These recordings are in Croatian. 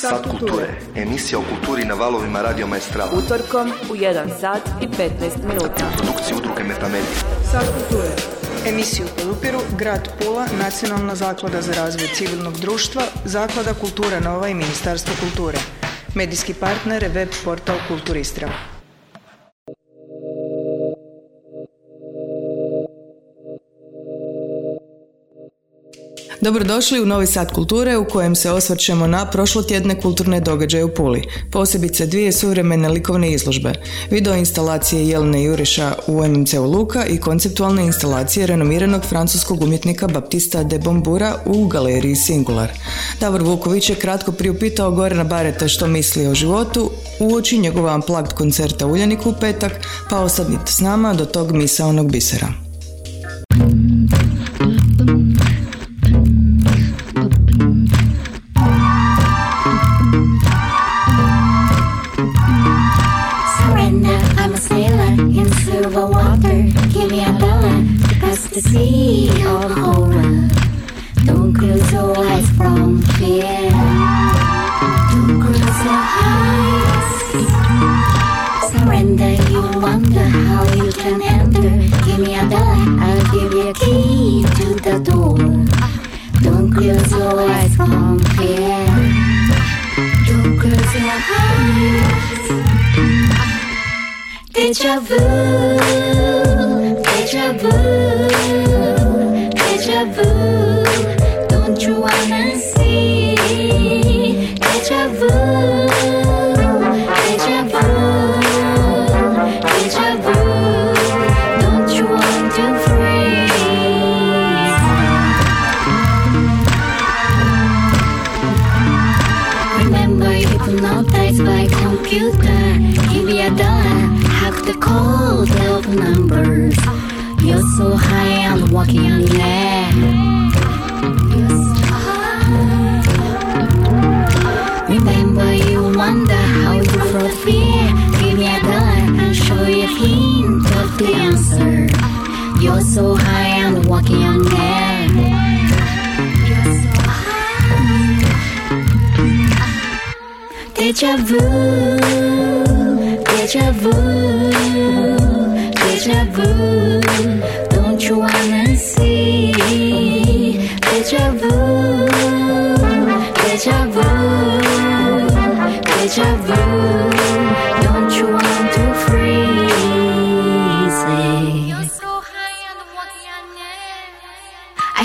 Sat kulture. Emisija o kulturi na valovima Radio Maestrala. Utorkom u 1 sat i 15 minuta. Produkcija udruge Metamedia. Sat kulture. Emisiju podupiru Grad Pula, Nacionalna zaklada za razvoj civilnog društva, Zaklada Kultura Nova i Ministarstvo kulture. Medijski partner je web portal Kulturistra. Dobrodošli u novi sat kulture u kojem se osvrćemo na prošlotjedne kulturne događaje u Puli, posebice dvije suvremene likovne izložbe, video instalacije Jelene Juriša u MMC-u Luka i konceptualne instalacije renomiranog francuskog umjetnika Baptista de Bombura u galeriji Singular. Davor Vuković je kratko priupitao Gorana Bareta što misli o životu, uoči njegova unplugged koncerta Uljaniku u petak, pa osadnite s nama do tog misaonog bisera. The sea of horror. Don't close your eyes from fear. Don't close your eyes. Surrender, you wonder how you can enter. Give me a dollar, I'll give you a key to the door. Don't close your eyes from fear. Don't close your eyes. Deja vu, deja vu, deja vu. Don't you wanna see? Deja vu, so high and walking on the air. Remember you wonder how you fraud fear. Give me a dollar and show you a hint of the answer. You're so high and walking on air. You're so high Deja vu, deja vu,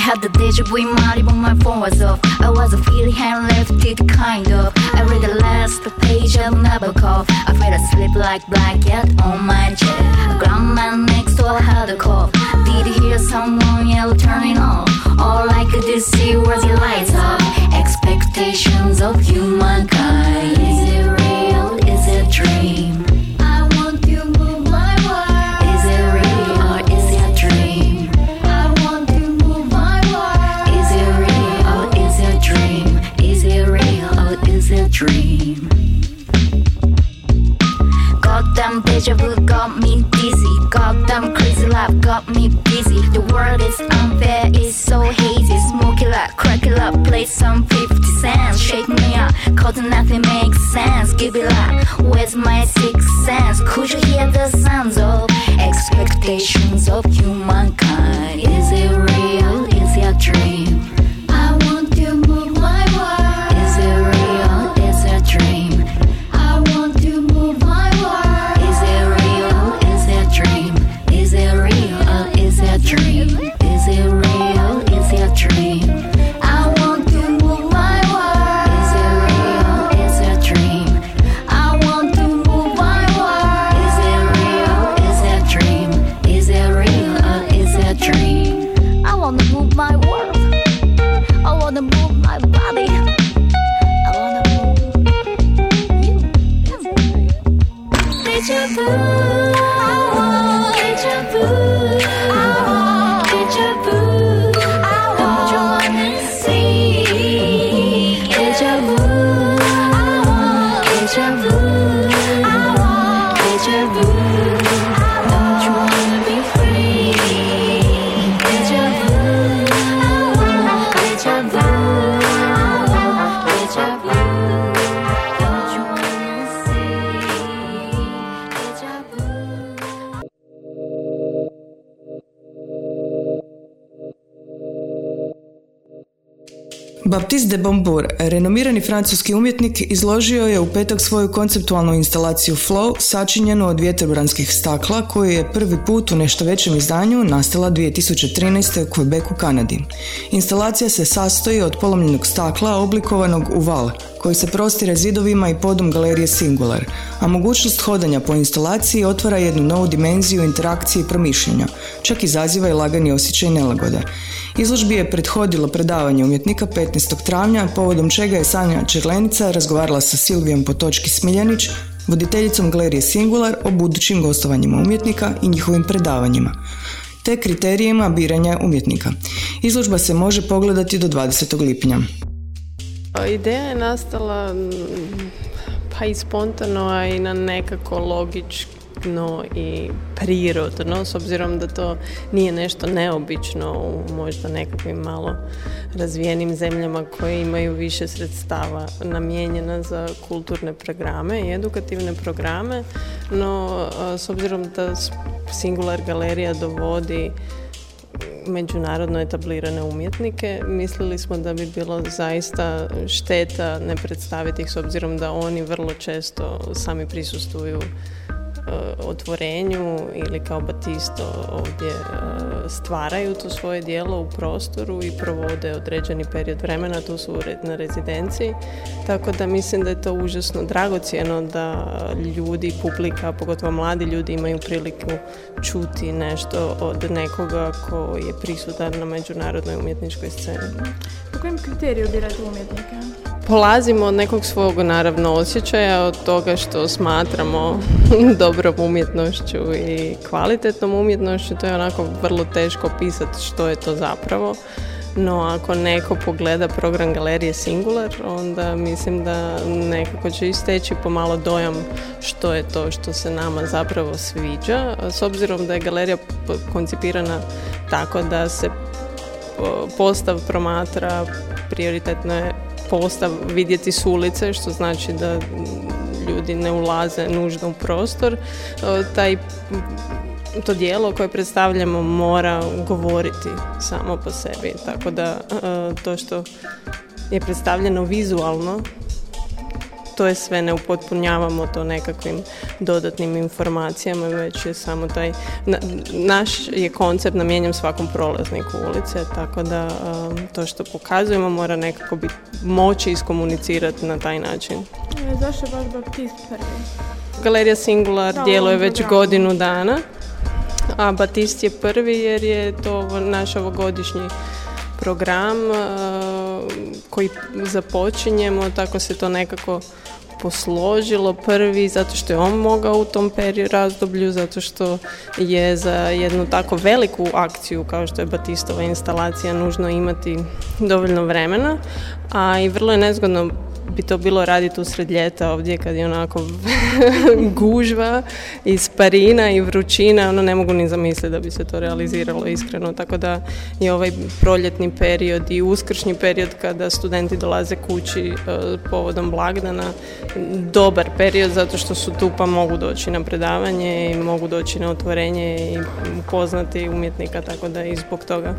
had the vu in my but my phone was off. I was a feeling hand left it kind of. I read the last page of Nabokov. I fell asleep like blanket on my chair. A grandma next door had a cough. Did hear someone yell turning off? All I could see was the lights up. Expectations of humankind. Is it real? Is it dream? Dream? Goddamn deja vu got me dizzy. Goddamn crazy life got me busy. The world is unfair, it's so hazy. Smoke it up, crack it up, play some 50 cents. Shake me up, cause nothing makes sense. Give it up, where's my sixth sense? Could you hear the sounds of expectations of humankind? Is it real? Is it a dream? Baptiste de Bombour, renomirani francuski umjetnik, izložio je u petak svoju konceptualnu instalaciju Flow, sačinjenu od vjetrobranskih stakla, koju je prvi put u nešto većem izdanju nastala 2013. u Quebecu, Kanadi. Instalacija se sastoji od polomljenog stakla oblikovanog u val, koji se prostire zidovima i podom galerije Singular, a mogućnost hodanja po instalaciji otvara jednu novu dimenziju interakcije i promišljenja, čak izaziva i lagani osjećaj nelagode. Izložbi je prethodilo predavanje umjetnika 15. travnja, povodom čega je Sanja Čerlenica razgovarala sa Silvijom Potočki Smiljanić, voditeljicom galerije Singular o budućim gostovanjima umjetnika i njihovim predavanjima te kriterijima biranja umjetnika. Izložba se može pogledati do 20. lipnja. Ideja je nastala pa i spontano, a i na nekako logično i prirodno, s obzirom da to nije nešto neobično u možda nekakvim malo razvijenim zemljama koje imaju više sredstava namijenjena za kulturne programe i edukativne programe, no s obzirom da Singular galerija dovodi međunarodno etablirane umjetnike. Mislili smo da bi bilo zaista šteta ne predstaviti ih s obzirom da oni vrlo često sami prisustuju otvorenju ili kao Batisto ovdje e, stvaraju to svoje dijelo u prostoru i provode određeni period vremena, tu su na rezidenciji. Tako da mislim da je to užasno dragocjeno da ljudi, publika, pogotovo mladi ljudi imaju priliku čuti nešto od nekoga ko je prisutan na međunarodnoj umjetničkoj sceni. Po kojem kriteriju birate umjetnike? Polazimo od nekog svog naravno osjećaja, od toga što smatramo dobrom umjetnošću i kvalitetnom umjetnošću, to je onako vrlo teško pisati što je to zapravo. No ako neko pogleda program galerije Singular, onda mislim da nekako će isteći pomalo dojam što je to što se nama zapravo sviđa. S obzirom da je galerija koncipirana tako da se postav promatra prioritetno je postav vidjeti s ulice, što znači da ljudi ne ulaze nužno u prostor. E, taj to dijelo koje predstavljamo mora govoriti samo po sebi. Tako da e, to što je predstavljeno vizualno to je sve, ne upotpunjavamo to nekakvim dodatnim informacijama, već je samo taj, naš je koncept namijenjen svakom prolazniku ulice, tako da um, to što pokazujemo mora nekako biti moći iskomunicirati na taj način. Zašto baš Baptist prvi? Galerija Singular djeluje već godinu dana, a Batist je prvi jer je to naš ovogodišnji program uh, koji započinjemo, tako se to nekako posložilo. Prvi zato što je on mogao u tom periodu razdoblju, zato što je za jednu tako veliku akciju kao što je Batistova instalacija nužno imati dovoljno vremena, a i vrlo je nezgodno bi to bilo raditi usred ljeta ovdje kad je onako gužva i sparina i vrućina, ono ne mogu ni zamisliti da bi se to realiziralo iskreno, tako da je ovaj proljetni period i uskršnji period kada studenti dolaze kući e, povodom blagdana dobar period zato što su tu pa mogu doći na predavanje i mogu doći na otvorenje i upoznati umjetnika, tako da i zbog toga.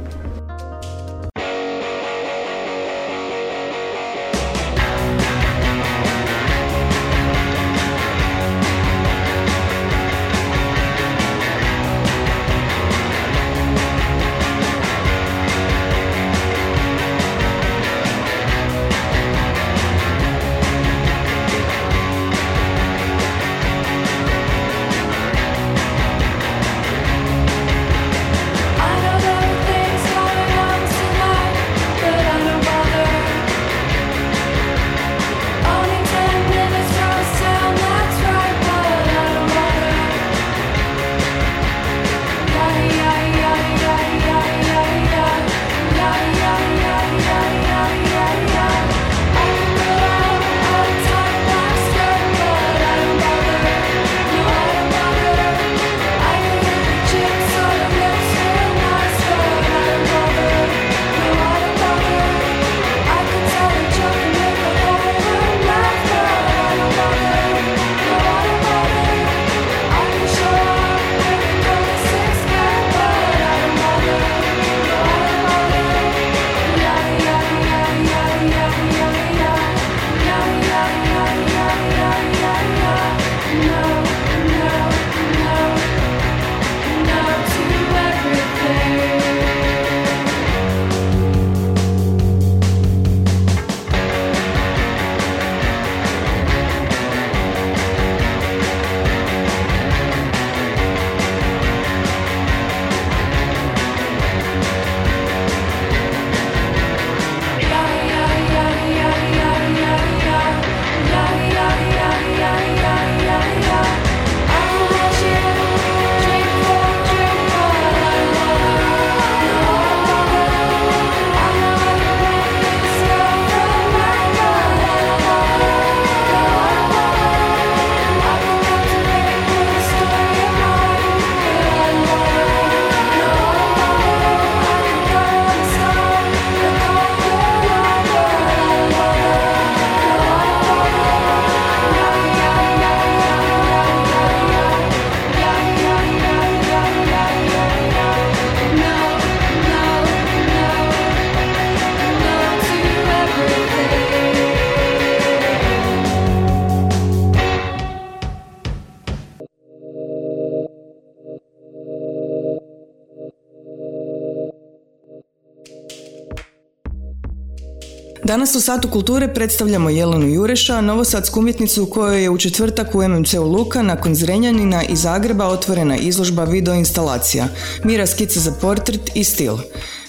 Danas u Satu kulture predstavljamo Jelenu Jureša, novosadsku umjetnicu kojoj je u četvrtak u MMC-u Luka nakon Zrenjanina i Zagreba otvorena izložba videoinstalacija Mira skice za portret i stil.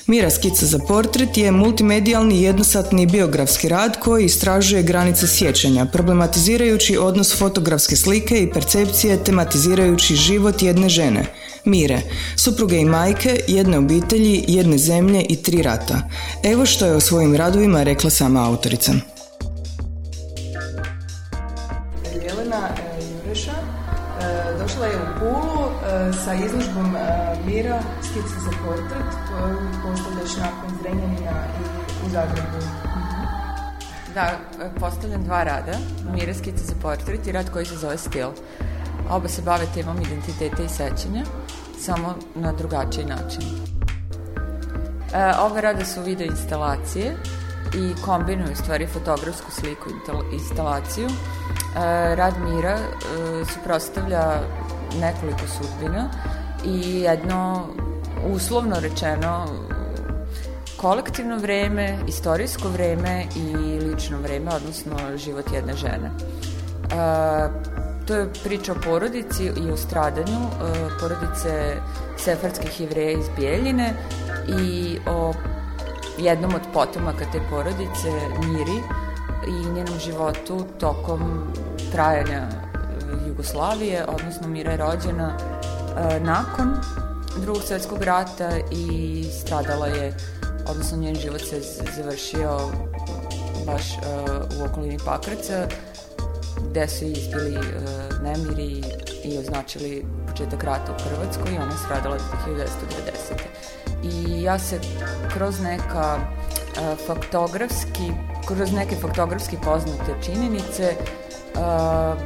Mira skica za portret je multimedijalni jednosatni biografski rad koji istražuje granice sjećanja, problematizirajući odnos fotografske slike i percepcije tematizirajući život jedne žene, Mire, supruge i majke, jedne obitelji, jedne zemlje i tri rata. Evo što je o svojim radovima rekla sama autorica. Jelena e, Jureša e, došla je u Pulu e, sa izložbom Mira skice za portret Zagrebu. Da, postavljam dva rada, Mira skice za portret i rad koji se zove Stil. Oba se bave temom identiteta i sećanja, samo na drugačiji način. E, ove rade su video instalacije i kombinuju stvari fotografsku sliku i instalaciju. E, rad Mira e, suprostavlja nekoliko sudbina i jedno uslovno rečeno kolektivno vreme, istorijsko vreme i lično vreme, odnosno život jedne žene. E, To je priča o porodici i o stradanju e, porodice sefardskih jevreja iz Bijeljine i o jednom od potomaka te porodice, Miri, i njenom životu tokom trajanja e, Jugoslavije, odnosno Mira je rođena e, nakon drugog svjetskog rata i stradala je, odnosno njen život se završio baš u okolini Pakraca, gde su izbili uh, nemiri i označili početak rata u Hrvatskoj i ona je stradala 1990. I ja se kroz neka uh, faktografski, kroz neke faktografski poznate činjenice uh,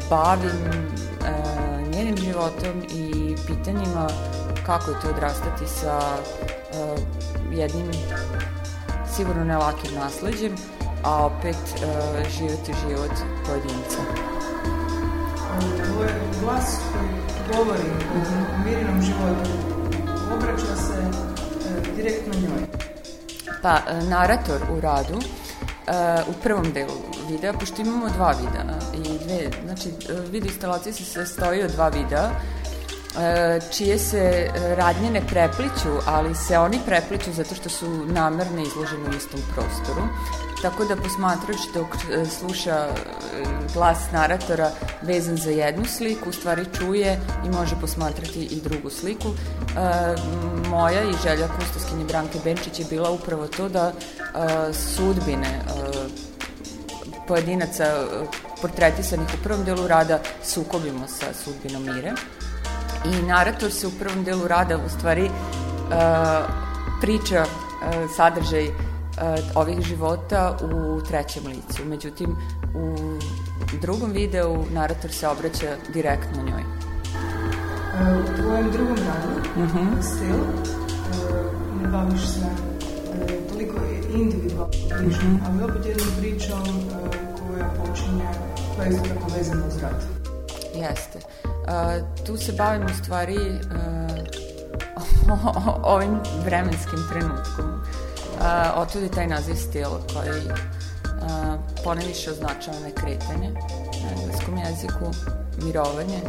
bavim uh, njenim životom i pitanjima kako je to odrastati sa uh, jednim sigurno ne lakim nasleđem, a opet uh, živjeti život pojedinca tvoj glas koji govori o mirinom životu obraća se e, direktno njoj? Pa, e, narator u radu u prvom delu videa, pošto imamo dva videa i dve, znači video instalacija se sastoji od dva videa čije se radnje ne prepliću, ali se oni prepliću zato što su namerno izloženi u istom prostoru. Tako da posmatrač dok e, sluša e, glas naratora vezan za jednu sliku, u stvari čuje i može posmatrati i drugu sliku. E, moja i želja kustoskinje Branke Benčić je bila upravo to da sudbine pojedinaca portretisanih u prvom delu rada sukobimo sa sudbinom Mire. I narator se u prvom delu rada u stvari priča sadržaj uh, ovih života u trećem licu. Međutim, u drugom videu narator se obraća direktno njoj. Uh, u tvojem drugom radu, uh mhm. -huh. stil, uh, ne baviš se uh, toliko individualno pričom, uh mhm. -huh. ali opet jednom pričom uh, koja počinje, koja je isto tako vezana uz rad. Jeste. Tu se bavim u stvari uh, ovim vremenskim trenutkom otud je taj naziv stil koji uh, poneviše označava nekretanje na engleskom jeziku, mirovanje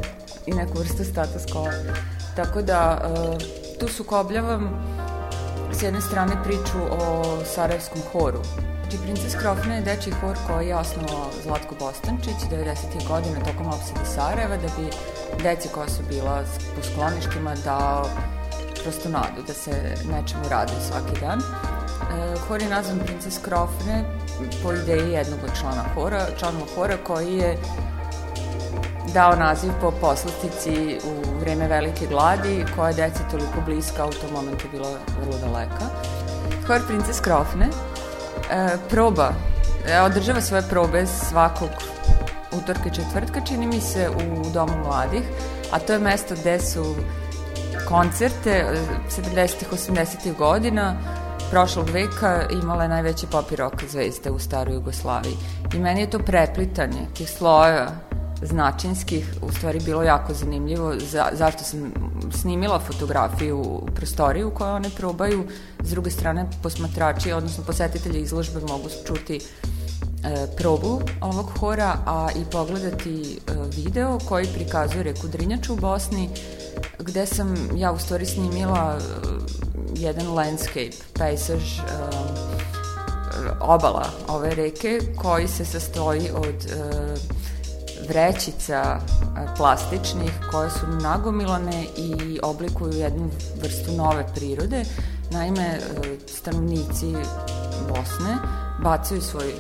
i neku vrstu status quo. Tako da uh, tu sukobljavam s jedne strane priču o Sarajevskom horu. Znači, Princes Krofna je deči hor koji je osnovao Zlatko Bostančić 90. godina tokom opsade Sarajeva da bi deci koja su bila po skloništima dao prosto nadu da se nečemu radi svaki dan. E, hor je nazvan Princes Krofne po ideji jednog od člana hora, članova hora koji je dao naziv po poslastici u vreme velike gladi koja je deci toliko bliska, u tom momentu bila vrlo daleka. Hor Princes Krofne proba, e, održava svoje probe svakog utorka i četvrtka, čini mi se, u Domu mladih, a to je mesto gde su koncerte 70-ih, 80-ih godina prošlog veka imala je najveće pop i rock zvezde u staroj Jugoslaviji. I meni je to preplitanje tih slojeva značinskih u stvari bilo jako zanimljivo za, zašto sam snimila fotografiju u prostoriju koju one probaju. S druge strane posmatrači odnosno posetitelji izložbe mogu čuti e, probu ovog hora a i pogledati e, video koji prikazuje reku Drinjaču u Bosni gde sam ja u stvari snimila e, jedan landscape, pejsaž e, obala ove reke koji se sastoji od e, vrećica plastičnih koje su nagomilane i oblikuju jednu vrstu nove prirode. Naime, stanovnici Bosne bacaju svoj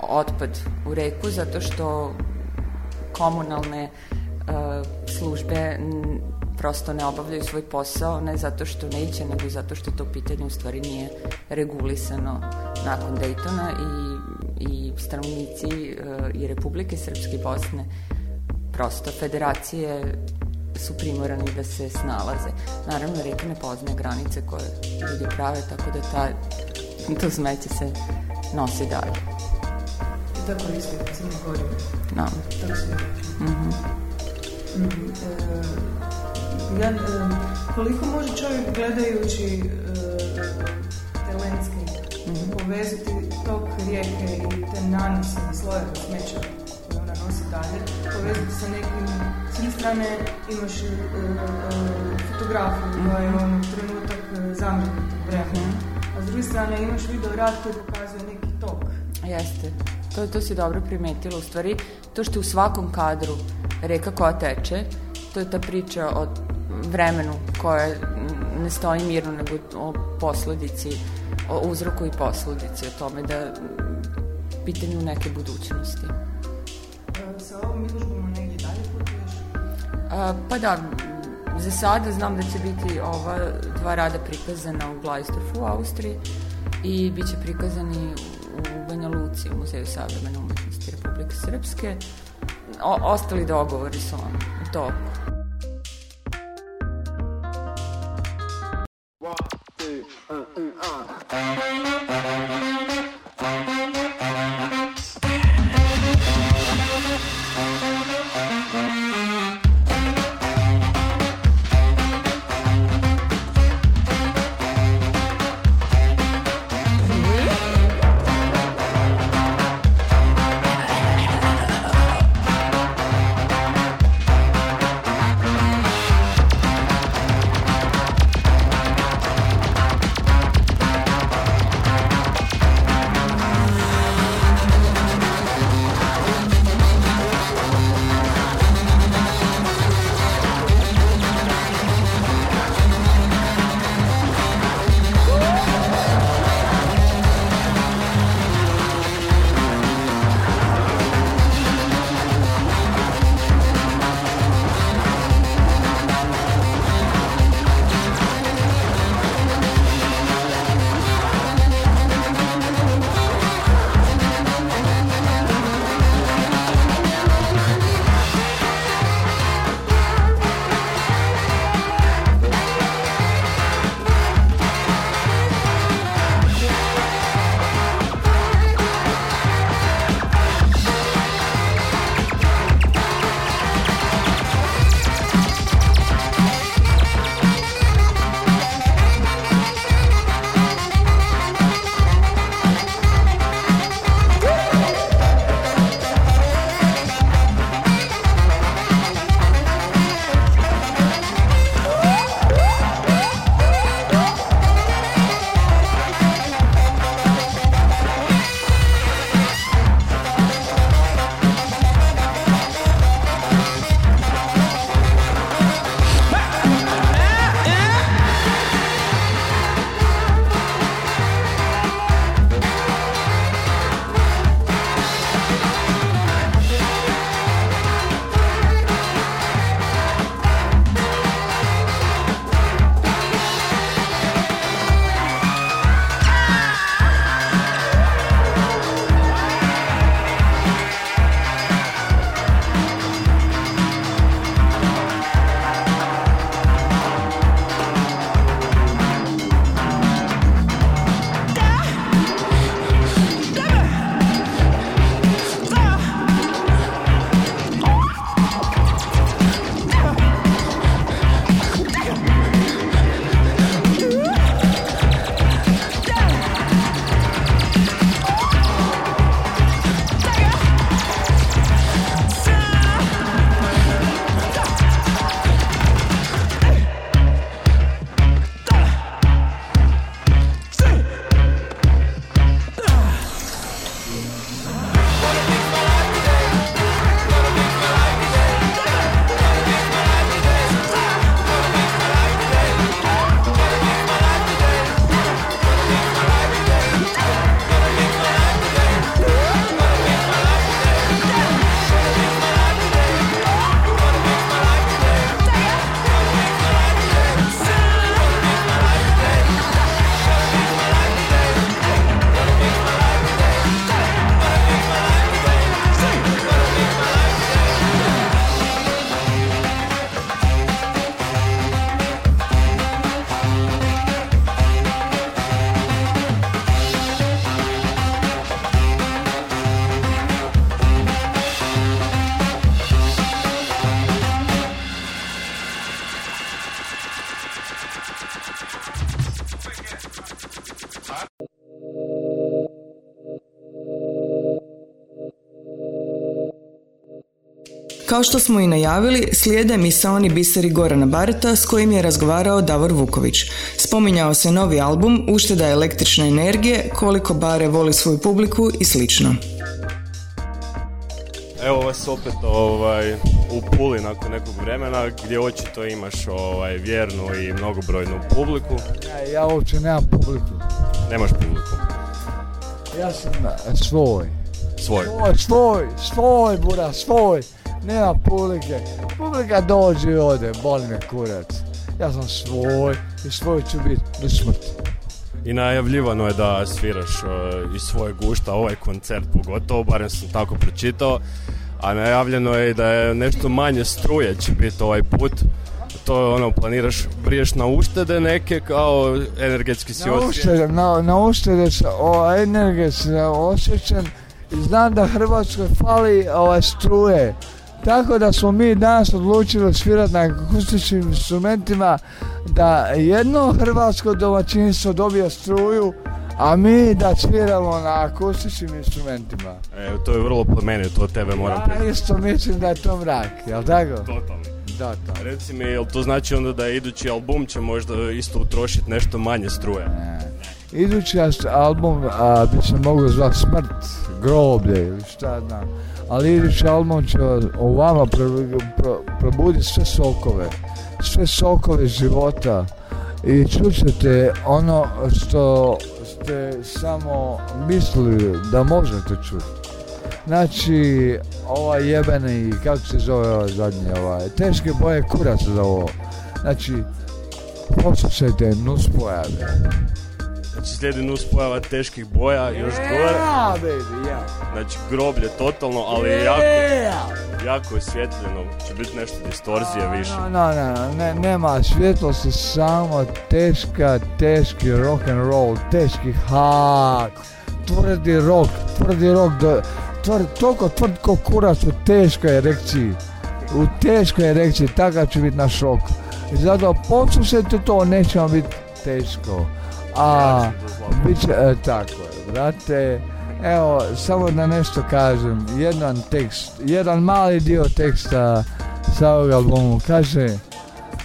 otpad u reku zato što komunalne službe prosto ne obavljaju svoj posao, ne zato što neće, nego zato što to pitanje u stvari nije regulisano nakon Daytona i, i stanovnici uh, i Republike Srpske i Bosne prosto federacije su primorani da se snalaze. Naravno, reka ne poznaje granice koje ljudi prave, tako da ta, to smeće se nosi dalje. I tako isto je Crne Gore. No. Tako se -hmm. Mm -hmm. E, ja, koliko može čovjek gledajući te landscape mm -hmm. povezati tok rijeke i te nanose slojeve smeća koje ona nosi dalje, povezati sa nekim, s jedne strane imaš uh, uh, fotografiju -hmm. koja je ono trenutak zamrznutog vremena, -hmm. a s druge strane imaš video rad koji pokazuje neki tok. Jeste, to, to si dobro primetila, u stvari to što u svakom kadru reka koja teče, to je ta priča o vremenu koje ne stoji mirno, nego o posledici, o uzroku i posledici, o tome da pitanju neke budućnosti. Sa ovom izložbom negdje dalje putuješ? Pa da, za sada znam da će biti ova dva rada prikazana u Blajstorfu u Austriji i bit će prikazani u Banja Luci, u Muzeju savremene umetnosti Republike Srpske. O, ostali dogovori su on u toku. Kao što smo i najavili, slijede misaoni biseri Gorana Bareta s kojim je razgovarao Davor Vuković. Spominjao se novi album, ušteda električne energije, koliko Bare voli svoju publiku i slično. Evo vas opet ovaj, u Puli nakon nekog vremena gdje očito imaš ovaj, vjernu i mnogobrojnu publiku. Ja, ja uopće nemam publiku. Nemaš publiku. Ja sam e, svoj. Svoj. Svoj, svoj, svoj, bura, svoj. Nema publike. Publika dođe i ode, boli me kurac. Ja sam svoj i svoj ću biti do smrti. I najavljivano je da sviraš uh, iz svoje gušta ovaj koncert pogotovo, barem sam tako pročitao. A najavljeno je da je nešto manje struje će biti ovaj put. To je ono, planiraš, priješ na uštede neke kao energetski si Na osviješten? uštede, na, na uštede o, energetski osjećan i znam da Hrvatskoj fali ovaj, struje. Tako da smo mi danas odlučili svirati na akustičnim instrumentima da jedno hrvatsko domaćinstvo dobije struju, a mi da sviramo na akustičnim instrumentima. E, to je vrlo plemenito od tebe moram Ja priznati. isto mislim da je to mrak, jel tako? Totalno. Da, to. Reci mi, jel to znači onda da idući album će možda isto utrošiti nešto manje struje? Idući as- album a, bi se mogao zvati Smrt, groblje ili šta znam. Ali idući album će u vama pro- pro- probuditi sve sokove. Sve sokove života. I čućete ono što ste samo mislili da možete čuti. Znači, ovaj jebeni, kako se zove ovaj zadnji, ovaj, teške boje kurac za ovo. Znači, poslušajte nuspojave. Znači slijedi nus pojava teških boja, još gore. Yeah, baby, yeah. Znači groblje totalno, ali jako, jako osvjetljeno. Će biti nešto distorzije više. No, no, no, ne, nema svjetlosti, samo teška, teški rock and roll, teški hak, tvrdi rock, tvrdi rock, do, tvrd, toliko tvrd ko kurac u teškoj erekciji, u teškoj erekciji, takav će biti naš rock. I zato poslušajte to, neće vam biti teško. A, bit će, e, tako je, brate. Evo, samo da nešto kažem, jedan tekst, jedan mali dio teksta sa ovog albumu, kaže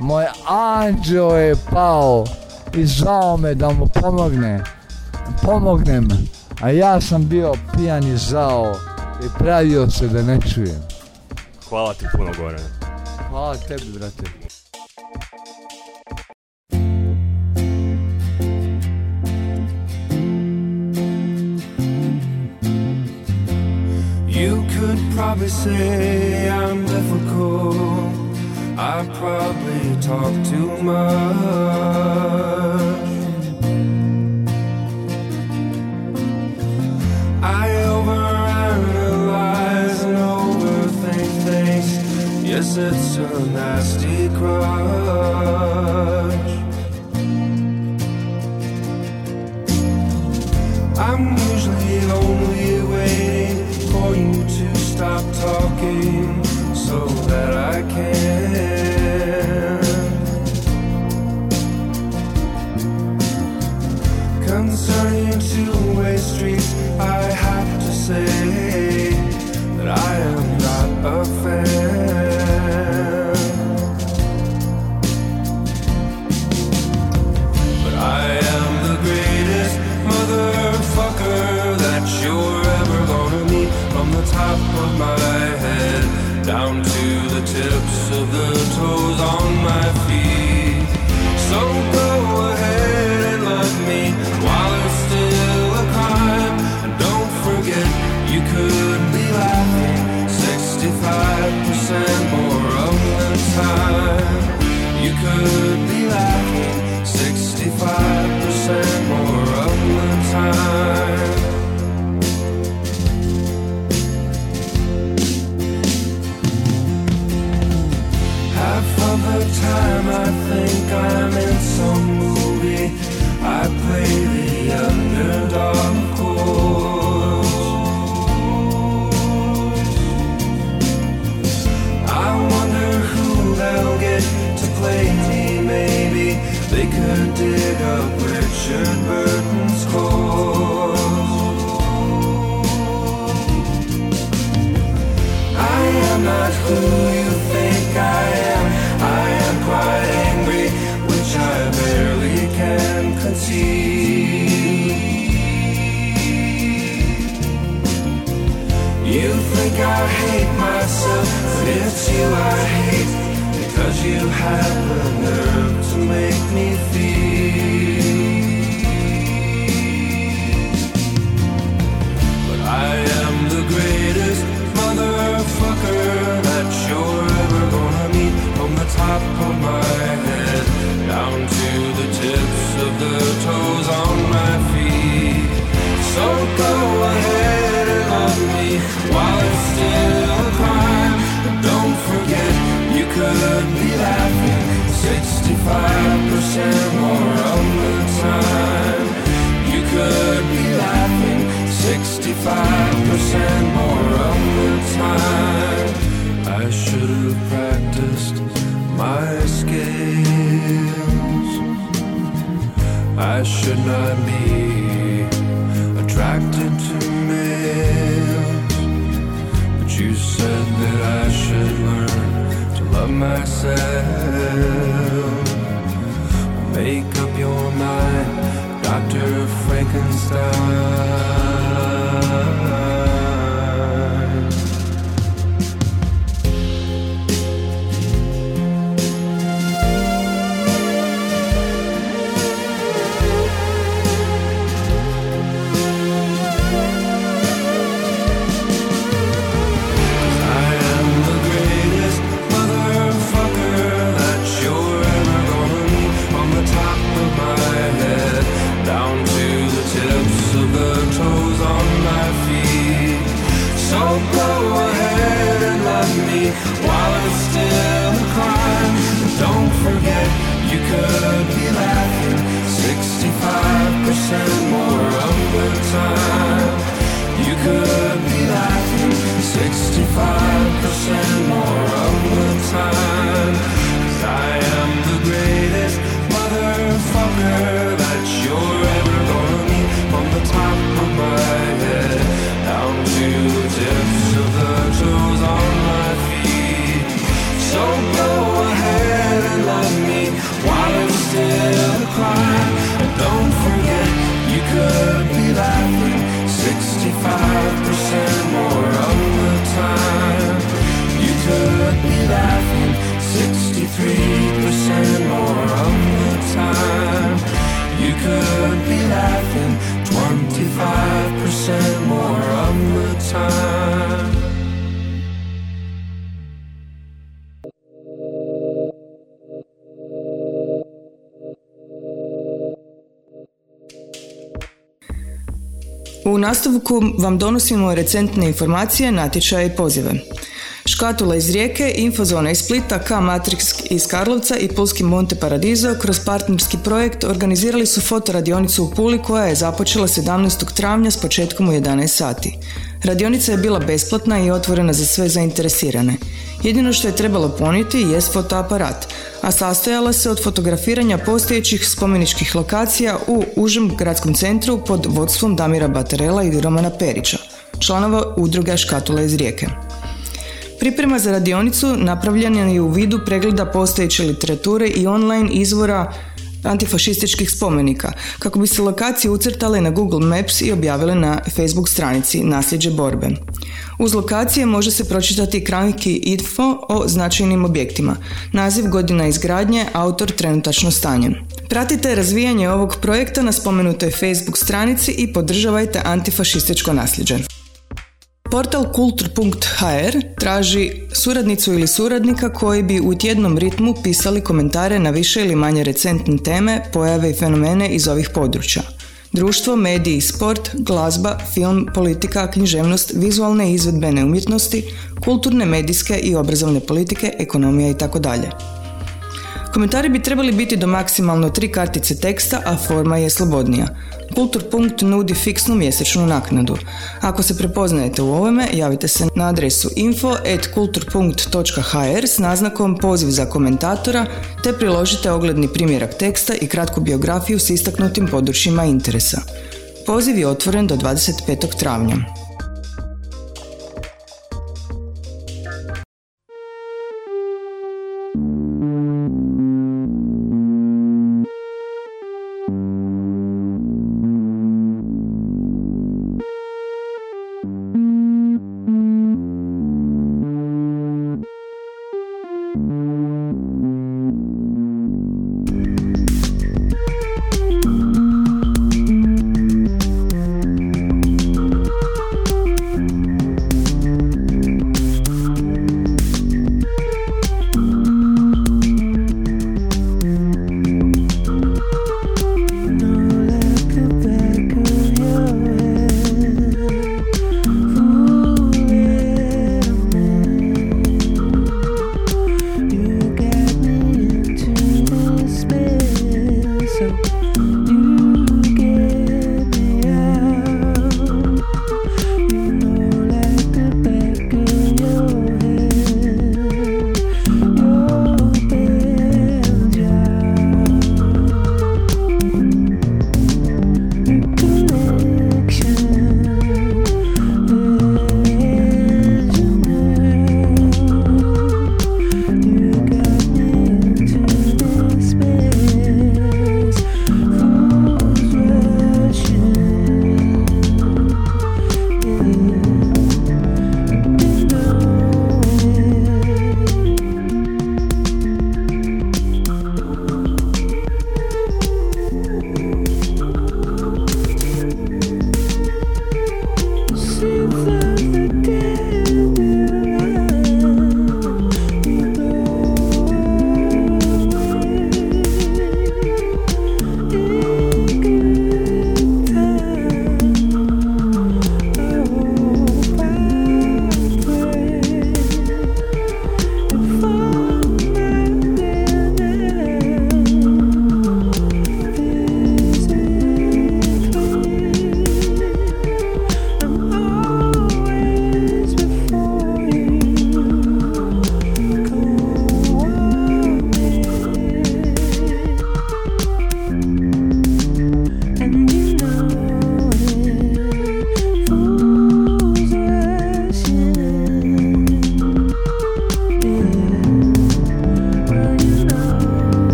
Moj anđeo je pao i zvao me da mu pomogne, pomognem, a ja sam bio pijan i zao i pravio se da ne čujem. Hvala ti puno gore. Hvala tebi, brate. Probably say I'm difficult. I probably talk too much. I overanalyze and overthink things. Yes, it's a nasty crush. I'm stop talking so that I can. You could be laughing 25% more of the time. U nastavku vam donosimo recentne informacije, natječaje i pozive. Škatula iz Rijeke, Infozona iz Splita, K Matrix iz Karlovca i Pulski Monte Paradiso kroz partnerski projekt organizirali su fotoradionicu u Puli koja je započela 17. travnja s početkom u 11 sati. Radionica je bila besplatna i otvorena za sve zainteresirane. Jedino što je trebalo ponijeti jest fotoaparat, a sastojala se od fotografiranja postojećih spomeničkih lokacija u užem gradskom centru pod vodstvom Damira Batarela i Romana Perića, članova udruga Škatula iz Rijeke. Priprema za radionicu napravljena je u vidu pregleda postojeće literature i online izvora antifašističkih spomenika, kako bi se lokacije ucrtale na Google Maps i objavile na Facebook stranici Nasljeđe borbe. Uz lokacije može se pročitati kranki info o značajnim objektima, naziv godina izgradnje, autor trenutačno stanje. Pratite razvijanje ovog projekta na spomenutoj Facebook stranici i podržavajte antifašističko nasljeđe. Portal kultur.hr traži suradnicu ili suradnika koji bi u tjednom ritmu pisali komentare na više ili manje recentne teme, pojave i fenomene iz ovih područja. Društvo, mediji sport, glazba, film, politika, književnost, vizualne i izvedbene umjetnosti, kulturne, medijske i obrazovne politike, ekonomija i tako dalje. Komentari bi trebali biti do maksimalno tri kartice teksta, a forma je slobodnija. Kulturpunkt nudi fiksnu mjesečnu naknadu. Ako se prepoznajete u ovome, javite se na adresu info.kulturpunkt.hr s naznakom poziv za komentatora te priložite ogledni primjerak teksta i kratku biografiju s istaknutim područjima interesa. Poziv je otvoren do 25. travnja.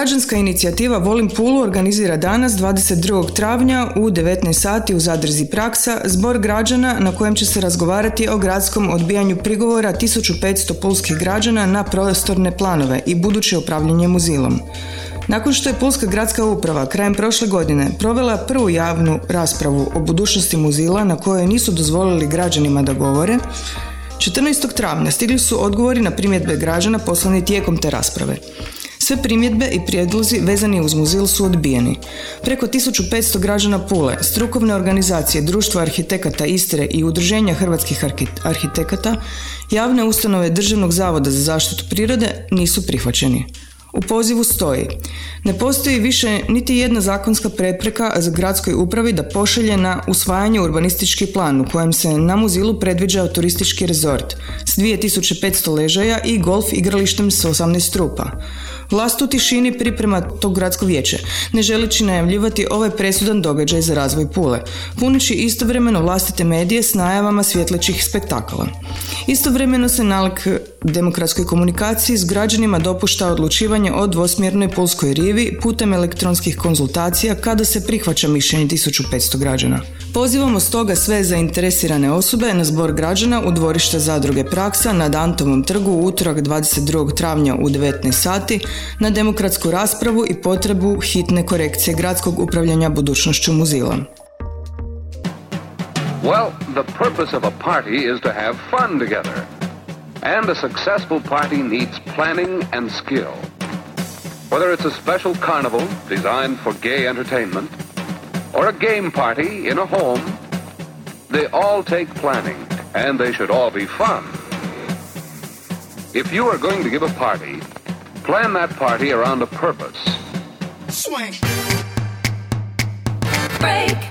Građanska inicijativa Volim Pulu organizira danas 22. travnja u 19 sati u zadrzi Praksa zbor građana na kojem će se razgovarati o gradskom odbijanju prigovora 1500 pulskih građana na prostorne planove i buduće upravljanje muzilom. Nakon što je Pulska gradska uprava krajem prošle godine provela prvu javnu raspravu o budućnosti muzila na kojoj nisu dozvolili građanima da govore, 14. travnja stigli su odgovori na primjedbe građana poslani tijekom te rasprave. Sve primjedbe i prijedlozi vezani uz muzil su odbijeni. Preko 1500 građana Pule, strukovne organizacije Društva arhitekata Istre i Udruženja hrvatskih arhitekata, javne ustanove Državnog zavoda za zaštitu prirode nisu prihvaćeni. U pozivu stoji Ne postoji više niti jedna zakonska prepreka za gradskoj upravi da pošalje na usvajanje urbanistički plan u kojem se na muzilu predviđao turistički rezort s 2500 ležaja i golf igralištem s 18 trupa. Vlast u tišini priprema tog gradsko vijeće, ne želeći najavljivati ovaj presudan događaj za razvoj Pule, punići istovremeno vlastite medije s najavama svjetlećih spektakala. Istovremeno se nalik demokratskoj komunikaciji s građanima dopušta odlučivanje o dvosmjernoj pulskoj rivi putem elektronskih konzultacija kada se prihvaća mišljenje 1500 građana. Pozivamo stoga sve zainteresirane osobe na zbor građana u dvorište zadruge Praksa na Dantovom trgu utorak 22. travnja u 19 sati na demokratsku raspravu i potrebu hitne korekcije gradskog upravljanja budućnošću muzila. Well, the purpose of a party is to have fun together. And a successful party needs planning and skill. Whether it's a special carnival designed for gay entertainment or a game party in a home, they all take planning and they should all be fun. If you are going to give a party, Plan that party around a purpose. Swing. Break. Break.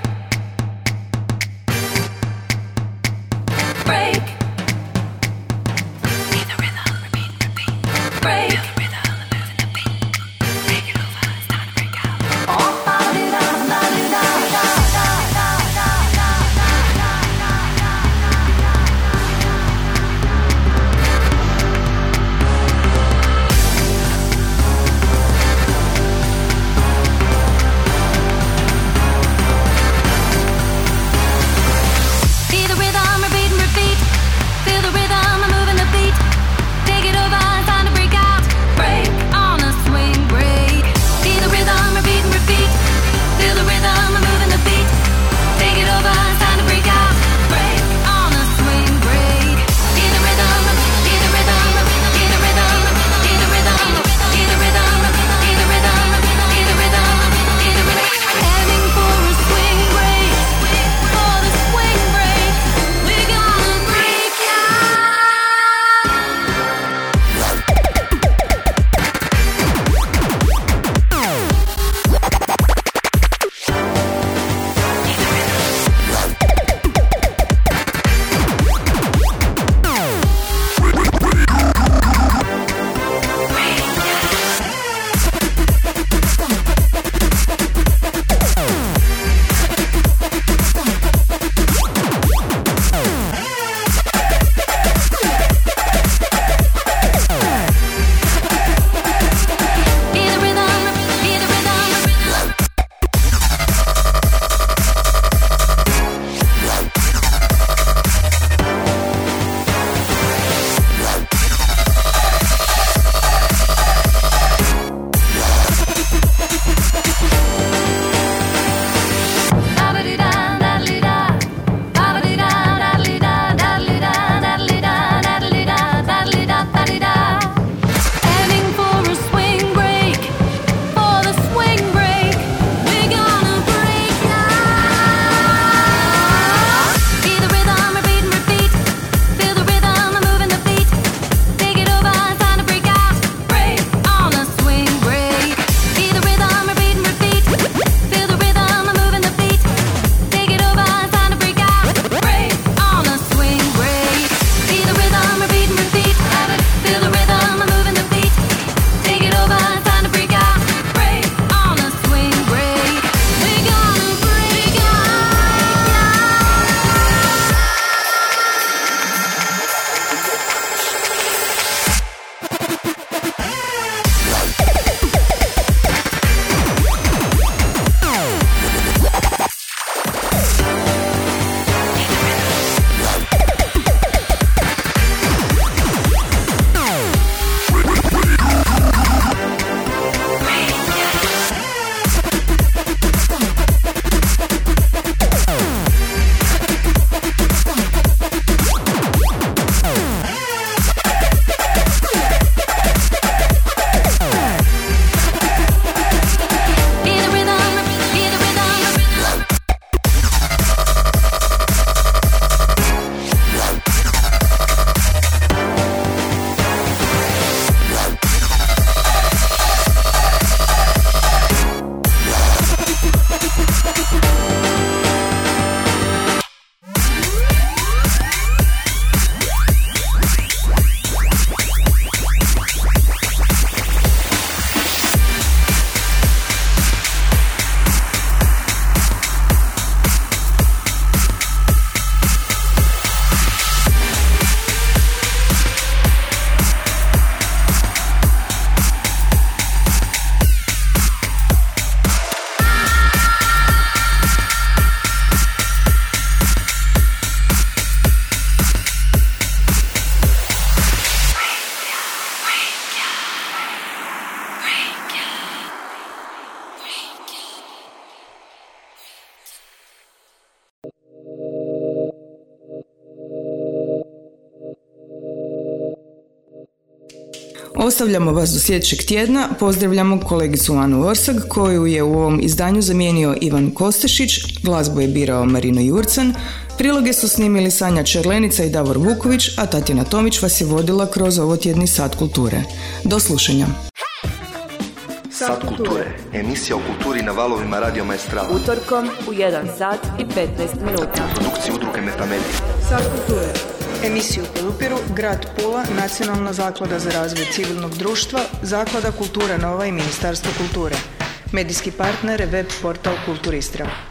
Ostavljamo vas do sljedećeg tjedna, pozdravljamo kolegicu Anu Orsag koju je u ovom izdanju zamijenio Ivan Kostešić, glazbu je birao Marino Jurcan, priloge su snimili Sanja Čerlenica i Davor Vuković, a Tatjana Tomić vas je vodila kroz ovo tjedni sat kulture. Do slušanja. Sat kulture. Emisija o kulturi na valovima Radio Maestral. Utorkom u 1 sat i 15 minuta. Produkcija udruge Metamedija. Sat kulture. Emisiju podupiru Grad Pula, Nacionalna zaklada za razvoj civilnog društva, Zaklada Kultura Nova i Ministarstvo kulture. Medijski partner je web portal Kulturistra.